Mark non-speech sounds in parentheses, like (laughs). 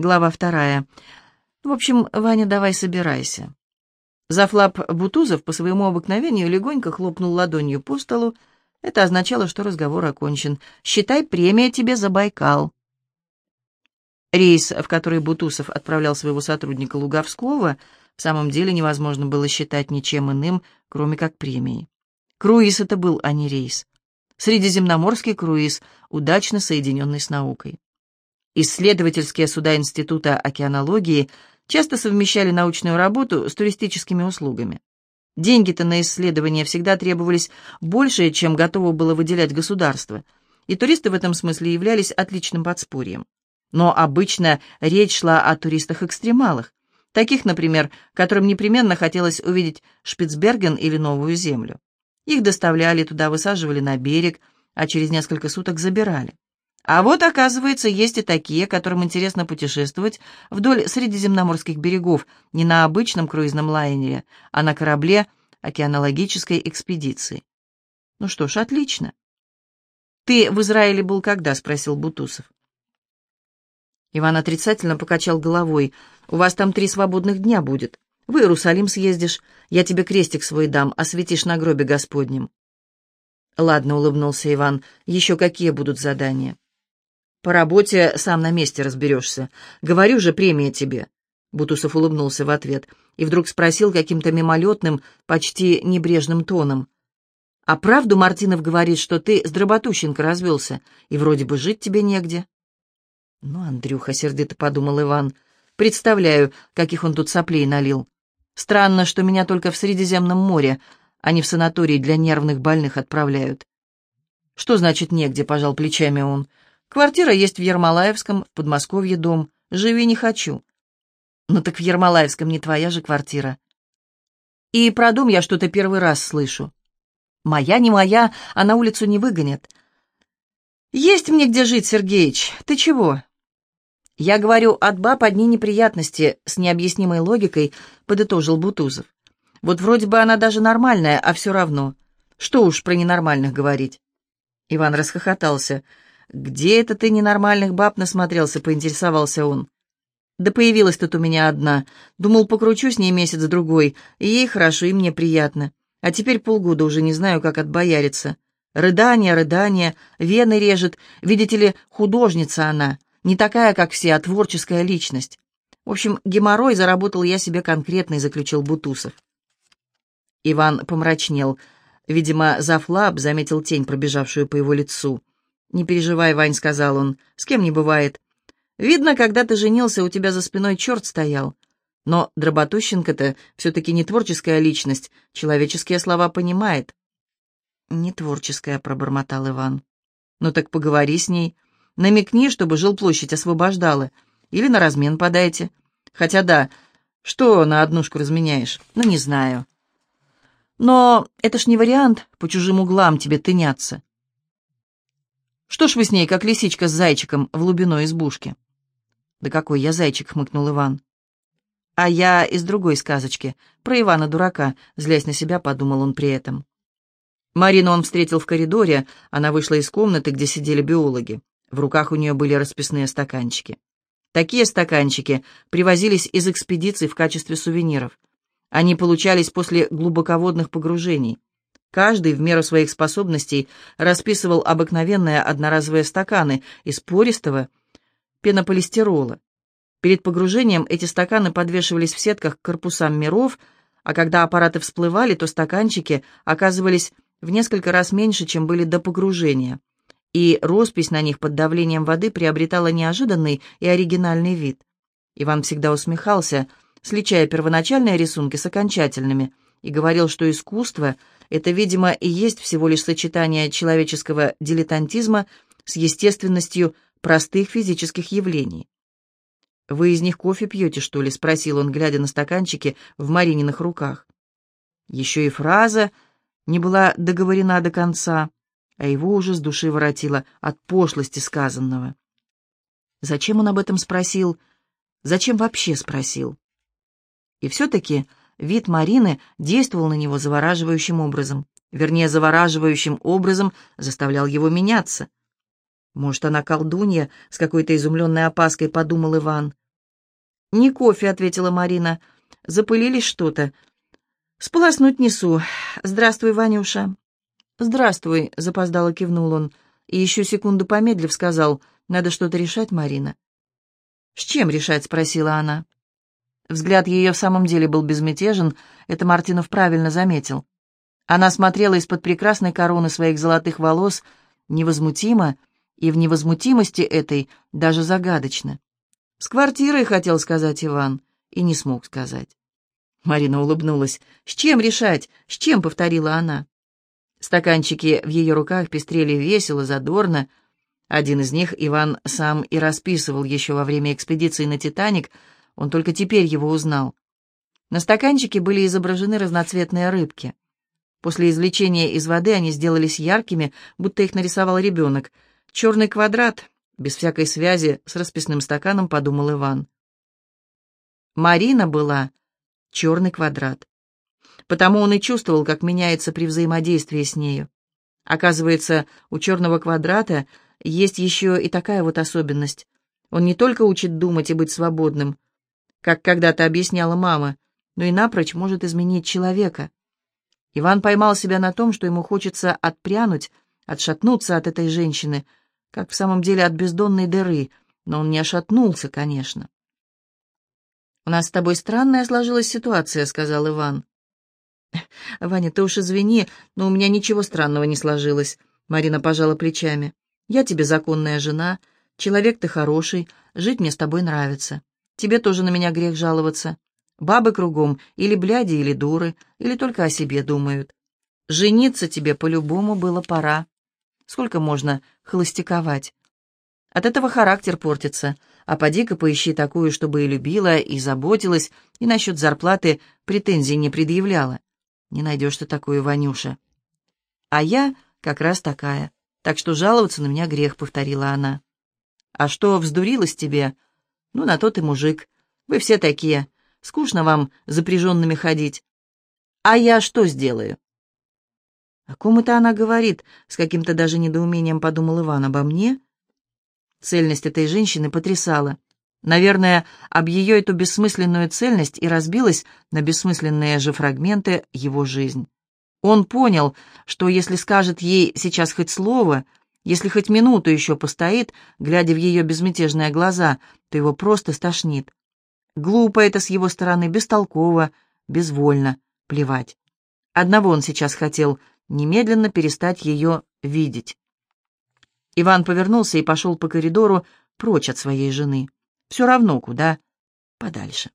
Глава вторая. В общем, Ваня, давай собирайся. Зафлап Бутузов по своему обыкновению легонько хлопнул ладонью по столу. Это означало, что разговор окончен. «Считай, премия тебе за Байкал». Рейс, в который Бутусов отправлял своего сотрудника Луговского, в самом деле невозможно было считать ничем иным, кроме как премией. Круиз это был, а не рейс. Средиземноморский круиз, удачно соединенный с наукой. Исследовательские суда Института океанологии часто совмещали научную работу с туристическими услугами. Деньги-то на исследования всегда требовались больше, чем готово было выделять государство, и туристы в этом смысле являлись отличным подспорьем. Но обычно речь шла о туристах-экстремалах, таких, например, которым непременно хотелось увидеть Шпицберген или Новую Землю. Их доставляли туда, высаживали на берег, а через несколько суток забирали. А вот, оказывается, есть и такие, которым интересно путешествовать вдоль средиземноморских берегов не на обычном круизном лайнере, а на корабле океанологической экспедиции. Ну что ж, отлично. «Ты в Израиле был когда?» — спросил Бутусов. Иван отрицательно покачал головой. «У вас там три свободных дня будет. В Иерусалим съездишь, я тебе крестик свой дам, осветишь на гробе Господнем». «Ладно», — улыбнулся Иван, — «еще какие будут задания?» По работе сам на месте разберешься. Говорю же, премия тебе. Бутусов улыбнулся в ответ и вдруг спросил каким-то мимолетным, почти небрежным тоном. «А правду Мартинов говорит, что ты с Дроботущенко развелся, и вроде бы жить тебе негде?» «Ну, Андрюха», — сердито подумал Иван, — «представляю, каких он тут соплей налил. Странно, что меня только в Средиземном море, а не в санаторий для нервных больных отправляют». «Что значит негде?» — пожал плечами он. Квартира есть в Ермолаевском, в Подмосковье дом. Живи не хочу. Ну так в Ермолаевском не твоя же квартира. И про дом я что-то первый раз слышу. Моя, не моя, а на улицу не выгонят. Есть мне где жить, Сергеич. Ты чего? Я говорю, от баб одни неприятности, с необъяснимой логикой подытожил Бутузов. Вот вроде бы она даже нормальная, а все равно. Что уж про ненормальных говорить. Иван расхохотался. «Где это ты ненормальных баб насмотрелся?» — поинтересовался он. «Да появилась тут у меня одна. Думал, покручу с ней месяц-другой, и ей хорошо, и мне приятно. А теперь полгода уже не знаю, как отбояриться. Рыдание, рыдание, вены режет. Видите ли, художница она. Не такая, как все, а творческая личность. В общем, геморрой заработал я себе конкретный», — заключил Бутусов. Иван помрачнел. Видимо, Зафлаб заметил тень, пробежавшую по его лицу. «Не переживай, Вань», — сказал он, — «с кем не бывает. Видно, когда ты женился, у тебя за спиной черт стоял. Но Дроботущенко-то все-таки не творческая личность, человеческие слова понимает». «Не творческая», — пробормотал Иван. «Ну так поговори с ней. Намекни, чтобы жилплощадь освобождала. Или на размен подайте. Хотя да, что на однушку разменяешь? Ну, не знаю». «Но это ж не вариант по чужим углам тебе тыняться». Что ж вы с ней, как лисичка с зайчиком, в глубиной избушки?» «Да какой я зайчик!» — хмыкнул Иван. «А я из другой сказочки, про Ивана-дурака», — злясь на себя, подумал он при этом. Марину он встретил в коридоре, она вышла из комнаты, где сидели биологи. В руках у нее были расписные стаканчики. Такие стаканчики привозились из экспедиций в качестве сувениров. Они получались после глубоководных погружений. Каждый в меру своих способностей расписывал обыкновенные одноразовые стаканы из пористого пенополистирола. Перед погружением эти стаканы подвешивались в сетках к корпусам миров, а когда аппараты всплывали, то стаканчики оказывались в несколько раз меньше, чем были до погружения, и роспись на них под давлением воды приобретала неожиданный и оригинальный вид. Иван всегда усмехался, сличая первоначальные рисунки с окончательными, и говорил, что искусство — это, видимо, и есть всего лишь сочетание человеческого дилетантизма с естественностью простых физических явлений. «Вы из них кофе пьете, что ли?» — спросил он, глядя на стаканчики в Марининых руках. Еще и фраза не была договорена до конца, а его уже с души воротило от пошлости сказанного. Зачем он об этом спросил? Зачем вообще спросил? И все-таки Вид Марины действовал на него завораживающим образом. Вернее, завораживающим образом заставлял его меняться. «Может, она колдунья?» — с какой-то изумленной опаской подумал Иван. «Не кофе», — ответила Марина. «Запылились что-то. Сполоснуть несу. Здравствуй, Ванюша». «Здравствуй», — запоздало кивнул он. И еще секунду помедлив сказал, «Надо что-то решать, Марина». «С чем решать?» — спросила она. Взгляд ее в самом деле был безмятежен, это Мартинов правильно заметил. Она смотрела из-под прекрасной короны своих золотых волос невозмутимо, и в невозмутимости этой даже загадочно. «С квартирой», — хотел сказать Иван, и не смог сказать. Марина улыбнулась. «С чем решать? С чем?» — повторила она. Стаканчики в ее руках пестрели весело, задорно. Один из них Иван сам и расписывал еще во время экспедиции на «Титаник», он только теперь его узнал. На стаканчике были изображены разноцветные рыбки. После извлечения из воды они сделались яркими, будто их нарисовал ребенок. Черный квадрат, без всякой связи с расписным стаканом, подумал Иван. Марина была черный квадрат. Потому он и чувствовал, как меняется при взаимодействии с нею. Оказывается, у черного квадрата есть еще и такая вот особенность. Он не только учит думать и быть свободным, как когда-то объясняла мама, но и напрочь может изменить человека. Иван поймал себя на том, что ему хочется отпрянуть, отшатнуться от этой женщины — как в самом деле от бездонной дыры, но он не ошатнулся, конечно. «У нас с тобой странная сложилась ситуация», — сказал Иван. (laughs) «Ваня, ты уж извини, но у меня ничего странного не сложилось», — Марина пожала плечами. «Я тебе законная жена, человек ты хороший, жить мне с тобой нравится. Тебе тоже на меня грех жаловаться. Бабы кругом или бляди, или дуры, или только о себе думают. Жениться тебе по-любому было пора. Сколько можно холостяковать? От этого характер портится. А поди-ка поищи такую, чтобы и любила, и заботилась, и насчет зарплаты претензий не предъявляла. Не найдешь ты такую, Ванюша. А я как раз такая. Так что жаловаться на меня грех, повторила она. А что, вздурилась тебе? Ну, на то ты мужик. Вы все такие. Скучно вам запряженными ходить. А я что сделаю? «О ком это она говорит?» — с каким-то даже недоумением подумал Иван. «Обо мне?» Цельность этой женщины потрясала. Наверное, об ее эту бессмысленную цельность и разбилась на бессмысленные же фрагменты его жизнь. Он понял, что если скажет ей сейчас хоть слово, если хоть минуту еще постоит, глядя в ее безмятежные глаза, то его просто стошнит. Глупо это с его стороны, бестолково, безвольно, плевать. Одного он сейчас хотел немедленно перестать ее видеть. Иван повернулся и пошел по коридору прочь от своей жены. Все равно куда, подальше.